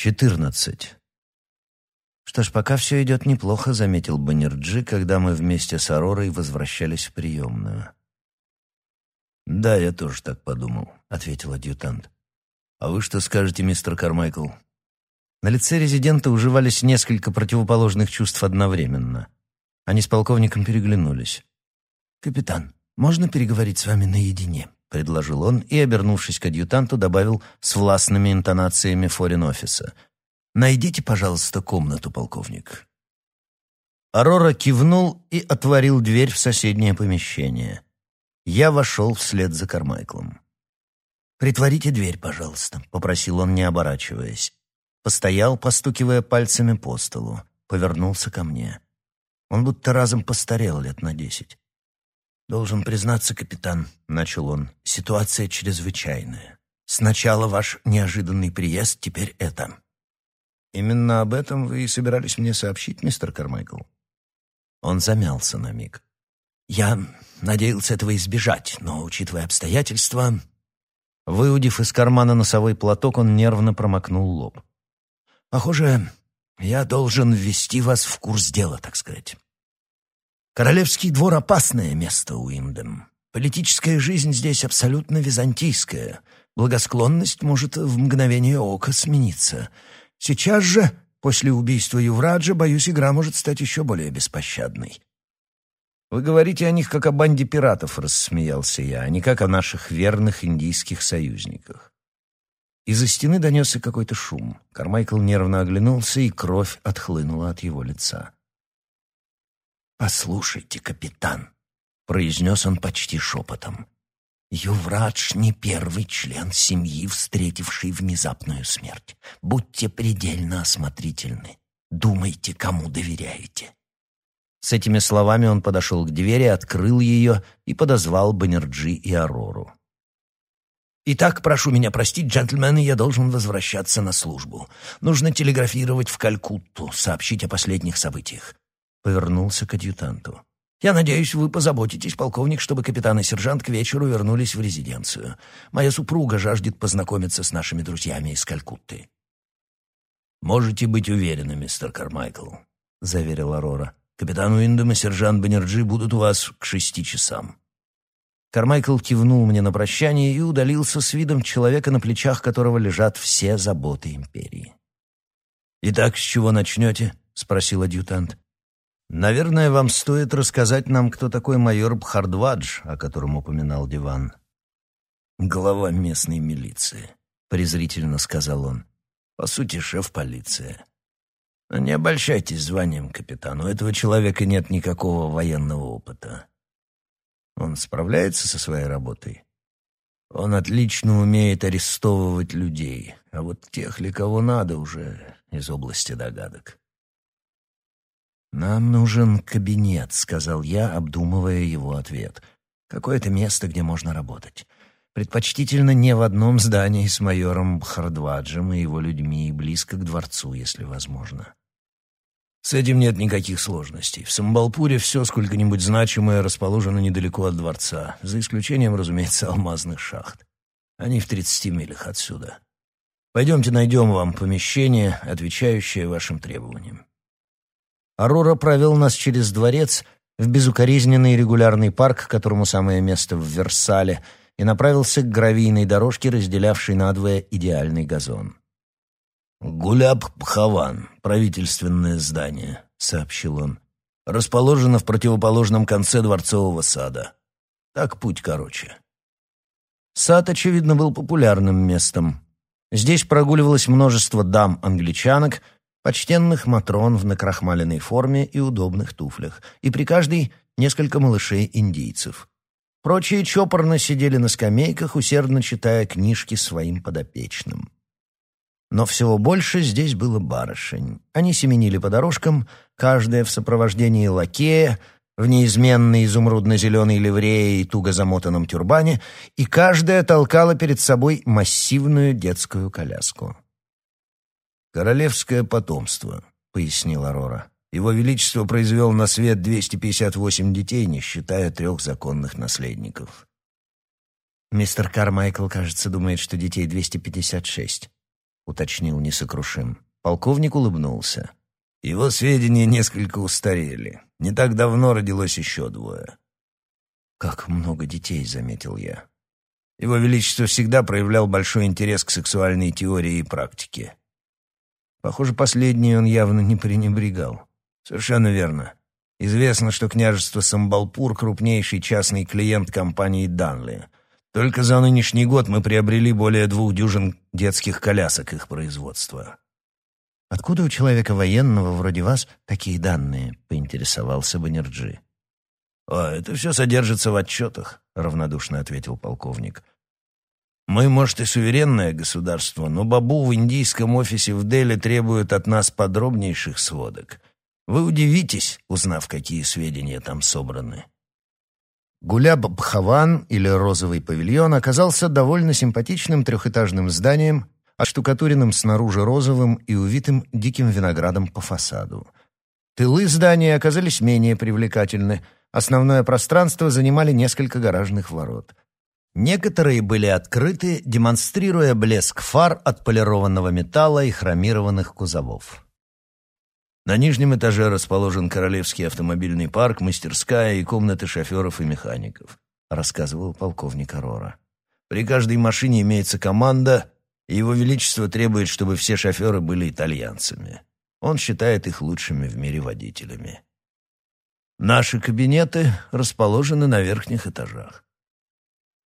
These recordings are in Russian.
14. «Что ж, пока все идет неплохо», — заметил Баннерджи, когда мы вместе с Аророй возвращались в приемную. «Да, я тоже так подумал», — ответил адъютант. «А вы что скажете, мистер Кармайкл?» На лице резидента уживались несколько противоположных чувств одновременно. Они с полковником переглянулись. «Капитан, можно переговорить с вами наедине?» — предложил он и, обернувшись к адъютанту, добавил с властными интонациями форин-офиса — Найдите, пожалуйста, комнату, полковник». Арора кивнул и отворил дверь в соседнее помещение. Я вошел вслед за Кармайклом. «Притворите дверь, пожалуйста», — попросил он, не оборачиваясь. Постоял, постукивая пальцами по столу, повернулся ко мне. Он будто разом постарел лет на десять. «Должен признаться, капитан», — начал он, — «ситуация чрезвычайная. Сначала ваш неожиданный приезд, теперь это. Именно об этом вы и собирались мне сообщить, мистер Кармайкл? Он замялся на миг. Я надеялся этого избежать, но, учитывая обстоятельства... Выудив из кармана носовой платок, он нервно промокнул лоб. «Похоже, я должен ввести вас в курс дела, так сказать. Королевский двор — опасное место, Уиндем. Политическая жизнь здесь абсолютно византийская. Благосклонность может в мгновение ока смениться. Сейчас же, после убийства Ювраджа, боюсь, игра может стать еще более беспощадной. «Вы говорите о них как о банде пиратов», — рассмеялся я, «а не как о наших верных индийских союзниках». Из-за стены донесся какой-то шум. Кармайкл нервно оглянулся, и кровь отхлынула от его лица. «Послушайте, капитан», — произнес он почти шепотом, Юврадж не первый член семьи, встретивший внезапную смерть. Будьте предельно осмотрительны. Думайте, кому доверяете. С этими словами он подошел к двери, открыл ее и подозвал Баннерджи и Арору. «Итак, прошу меня простить, джентльмены, я должен возвращаться на службу. Нужно телеграфировать в Калькутту, сообщить о последних событиях». Повернулся к адъютанту. Я надеюсь, вы позаботитесь, полковник, чтобы капитан и сержант к вечеру вернулись в резиденцию. Моя супруга жаждет познакомиться с нашими друзьями из Калькутты». «Можете быть уверены, мистер Кармайкл», — заверил Арора. «Капитан Уиндом и сержант Баннерджи будут у вас к шести часам». Кармайкл кивнул мне на прощание и удалился с видом человека, на плечах которого лежат все заботы империи. «Итак, с чего начнете?» — спросил адъютант. Наверное, вам стоит рассказать нам, кто такой майор Бхардвадж, о котором упоминал Диван. Глава местной милиции, презрительно сказал он. По сути, шеф полиции. Но не обольщайтесь званием капитана, у этого человека нет никакого военного опыта. Он справляется со своей работой. Он отлично умеет арестовывать людей, а вот тех ли кого надо уже из области догадок. «Нам нужен кабинет», — сказал я, обдумывая его ответ. «Какое-то место, где можно работать. Предпочтительно не в одном здании с майором Бхардваджем и его людьми, и близко к дворцу, если возможно». «С этим нет никаких сложностей. В Самбалпуре все сколько-нибудь значимое расположено недалеко от дворца, за исключением, разумеется, алмазных шахт. Они в тридцати милях отсюда. Пойдемте найдем вам помещение, отвечающее вашим требованиям». Арора провел нас через дворец в безукоризненный регулярный парк, которому самое место в Версале, и направился к гравийной дорожке, разделявшей надвое идеальный газон. «Гуляб-Бхаван, правительственное здание», — сообщил он. «Расположено в противоположном конце дворцового сада. Так путь короче». Сад, очевидно, был популярным местом. Здесь прогуливалось множество дам-англичанок — почтенных матрон в накрахмаленной форме и удобных туфлях, и при каждой несколько малышей-индийцев. Прочие чопорно сидели на скамейках, усердно читая книжки своим подопечным. Но всего больше здесь было барышень. Они семенили по дорожкам, каждая в сопровождении лакея, в неизменной изумрудно-зеленой ливрее и туго замотанном тюрбане, и каждая толкала перед собой массивную детскую коляску. «Королевское потомство», — пояснил Арора. «Его Величество произвел на свет 258 детей, не считая трех законных наследников». Мистер Кармайкл, кажется, думает, что детей 256. уточнил несокрушим. Полковник улыбнулся. Его сведения несколько устарели. Не так давно родилось еще двое. «Как много детей», — заметил я. Его Величество всегда проявлял большой интерес к сексуальной теории и практике. Похоже, последнее он явно не пренебрегал. Совершенно верно. Известно, что княжество Самбалпур — крупнейший частный клиент компании «Данли». Только за нынешний год мы приобрели более двух дюжин детских колясок их производства. «Откуда у человека военного вроде вас такие данные?» — поинтересовался Баннерджи. «А, это все содержится в отчетах», — равнодушно ответил полковник. «Мы, может, и суверенное государство, но бабу в индийском офисе в Дели требуют от нас подробнейших сводок. Вы удивитесь, узнав, какие сведения там собраны». Гуляб-Бхаван или Розовый павильон оказался довольно симпатичным трехэтажным зданием, оштукатуренным снаружи розовым и увитым диким виноградом по фасаду. Тылы здания оказались менее привлекательны — Основное пространство занимали несколько гаражных ворот. Некоторые были открыты, демонстрируя блеск фар от полированного металла и хромированных кузовов. На нижнем этаже расположен Королевский автомобильный парк, мастерская и комнаты шоферов и механиков, рассказывал полковник Арора. При каждой машине имеется команда, и его величество требует, чтобы все шоферы были итальянцами. Он считает их лучшими в мире водителями. Наши кабинеты расположены на верхних этажах.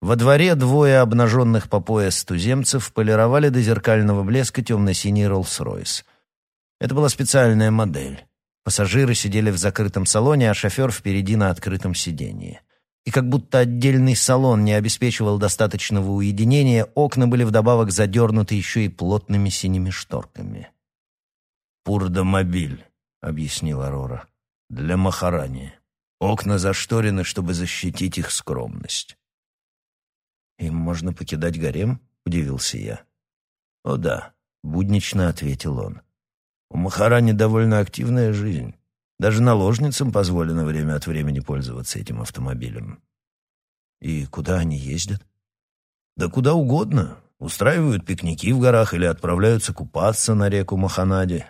Во дворе двое обнаженных по пояс туземцев полировали до зеркального блеска темно-синий Роллс-Ройс. Это была специальная модель. Пассажиры сидели в закрытом салоне, а шофер впереди на открытом сиденье. И как будто отдельный салон не обеспечивал достаточного уединения, окна были вдобавок задернуты еще и плотными синими шторками. «Пурдомобиль», — объяснила Рора для Махарани. Окна зашторены, чтобы защитить их скромность. «Им можно покидать гарем?» — удивился я. «О да», — буднично ответил он. «У Махарани довольно активная жизнь. Даже наложницам позволено время от времени пользоваться этим автомобилем». «И куда они ездят?» «Да куда угодно. Устраивают пикники в горах или отправляются купаться на реку Маханади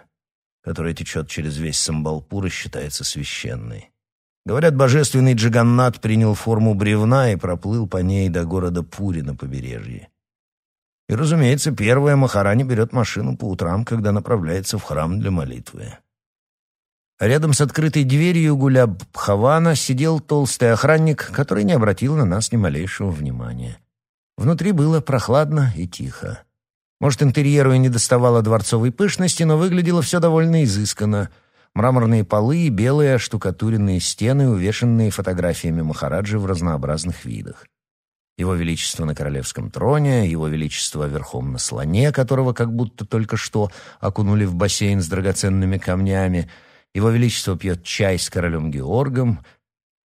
которая течет через весь Самбалпур и считается священной. Говорят, божественный Джаганнат принял форму бревна и проплыл по ней до города Пури на побережье. И, разумеется, первая Махарани берет машину по утрам, когда направляется в храм для молитвы. рядом с открытой дверью Гуляб Пхавана сидел толстый охранник, который не обратил на нас ни малейшего внимания. Внутри было прохладно и тихо. Может, интерьеру и не доставало дворцовой пышности, но выглядело все довольно изысканно. Мраморные полы и белые оштукатуренные стены, увешанные фотографиями Махараджи в разнообразных видах. Его Величество на королевском троне, Его Величество верхом на слоне, которого как будто только что окунули в бассейн с драгоценными камнями, Его Величество пьет чай с королем Георгом,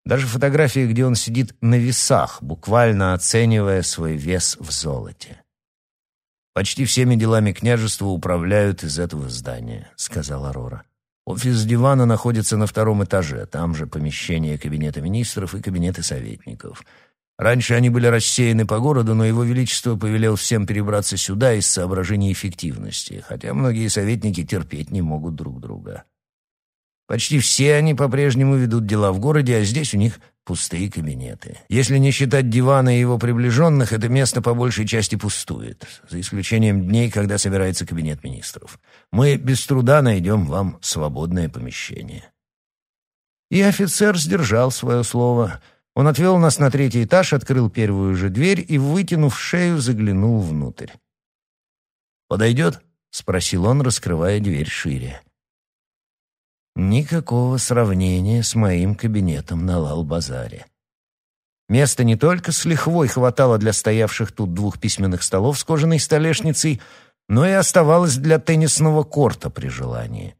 даже фотографии, где он сидит на весах, буквально оценивая свой вес в золоте. Почти всеми делами княжества управляют из этого здания», — сказала Рора. «Офис дивана находится на втором этаже, там же помещение кабинета министров и кабинеты советников. Раньше они были рассеяны по городу, но его величество повелел всем перебраться сюда из соображений эффективности, хотя многие советники терпеть не могут друг друга. Почти все они по-прежнему ведут дела в городе, а здесь у них пустые кабинеты. Если не считать дивана и его приближенных, это место по большей части пустует, за исключением дней, когда собирается кабинет министров. Мы без труда найдем вам свободное помещение». И офицер сдержал свое слово. Он отвел нас на третий этаж, открыл первую же дверь и, вытянув шею, заглянул внутрь. «Подойдет?» — спросил он, раскрывая дверь шире. Никакого сравнения с моим кабинетом на Лал-Базаре. Места не только с лихвой хватало для стоявших тут двух письменных столов с кожаной столешницей, но и оставалось для теннисного корта при желании.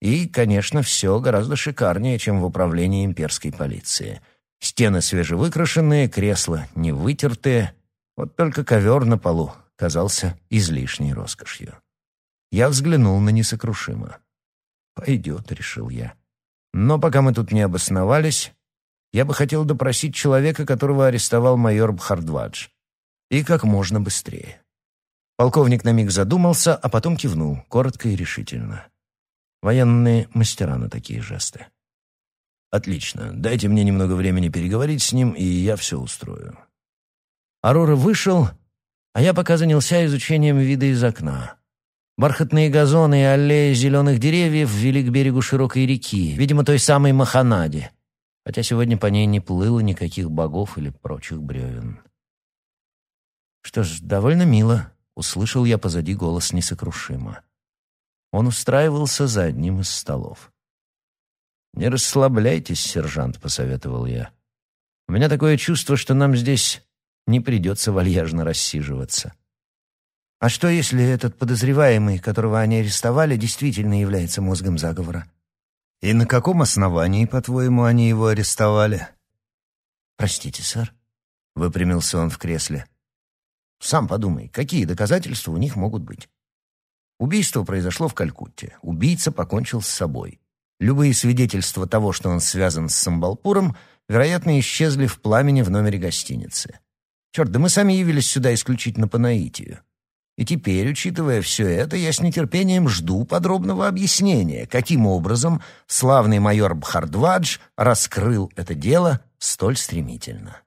И, конечно, все гораздо шикарнее, чем в управлении имперской полиции. Стены свежевыкрашенные, кресла не вытертые, вот только ковер на полу казался излишней роскошью. Я взглянул на несокрушимо. «Пойдет», — решил я. «Но пока мы тут не обосновались, я бы хотел допросить человека, которого арестовал майор Бхардвадж. И как можно быстрее». Полковник на миг задумался, а потом кивнул, коротко и решительно. Военные мастера на такие жесты. «Отлично. Дайте мне немного времени переговорить с ним, и я все устрою». Арора вышел, а я пока занялся изучением вида из окна. Бархатные газоны и аллеи зеленых деревьев вели к берегу широкой реки, видимо, той самой Маханади, хотя сегодня по ней не плыло никаких богов или прочих бревен. Что ж, довольно мило. Услышал я позади голос несокрушимо. Он устраивался за одним из столов. «Не расслабляйтесь, сержант», — посоветовал я. «У меня такое чувство, что нам здесь не придется вальяжно рассиживаться». «А что, если этот подозреваемый, которого они арестовали, действительно является мозгом заговора?» «И на каком основании, по-твоему, они его арестовали?» «Простите, сэр», — выпрямился он в кресле. Сам подумай, какие доказательства у них могут быть? Убийство произошло в Калькутте. Убийца покончил с собой. Любые свидетельства того, что он связан с Самбалпуром, вероятно, исчезли в пламени в номере гостиницы. Черт, да мы сами явились сюда исключительно по наитию. И теперь, учитывая все это, я с нетерпением жду подробного объяснения, каким образом славный майор Бхардвадж раскрыл это дело столь стремительно.